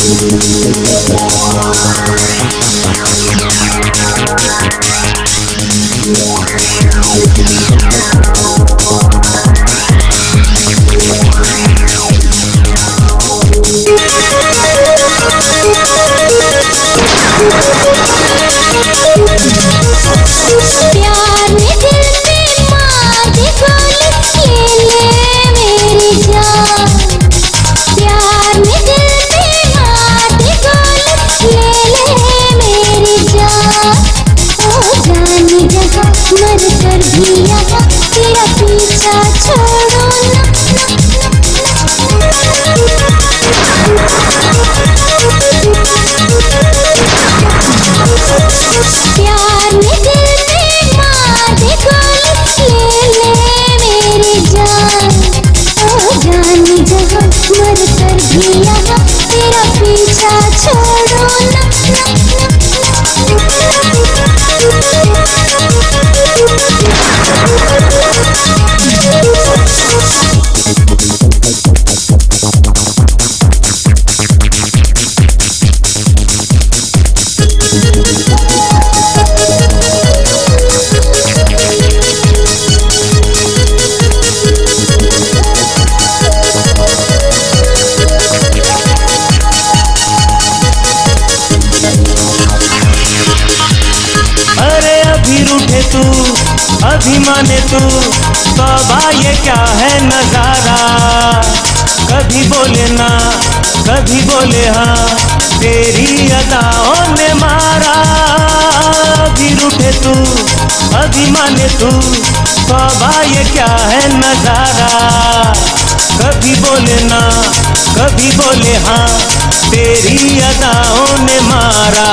प्यार पीछा छोड़ो ना अरे अभी रूठे तू, अभी माने तू तौबा ये क्या है नज़ारा? कभी बोले ना, कभी बोले हाँ तेरी अदाओं ने मारा। अभी रूठे तू, अभी माने तू तौबा ये क्या है नज़ारा? कभी बोले ना, कभी बोले हाँ तेरी अदाओं ने मारा।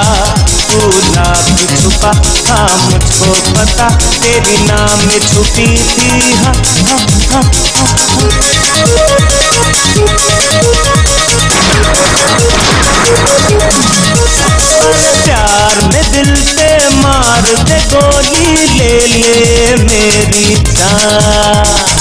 तू लाख छुपा था मुझको पता। तेरी नाम में छुपी थी हाँ हाँ हाँ हाँ अरे प्यार में दिल पे मार दे गोली, ले ले मेरी जान।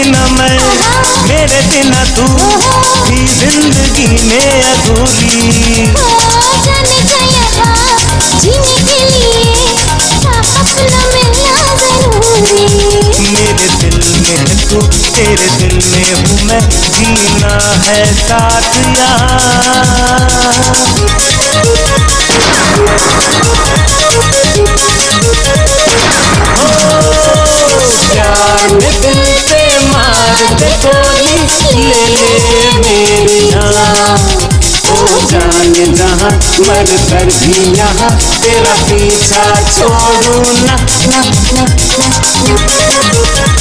बिना मैं मेरे बिना तू भी ज़िंदगी में अधूरी। जाने का लिए मेरे दिल में है तू तेरे दिल में हूँ मैं जीना है साथ यहाँ। गोली ले ले मेरे ओ जाने जहाँ मर कर भी यहाँ तेरा पीछा छोड़ू ना ना ना ना।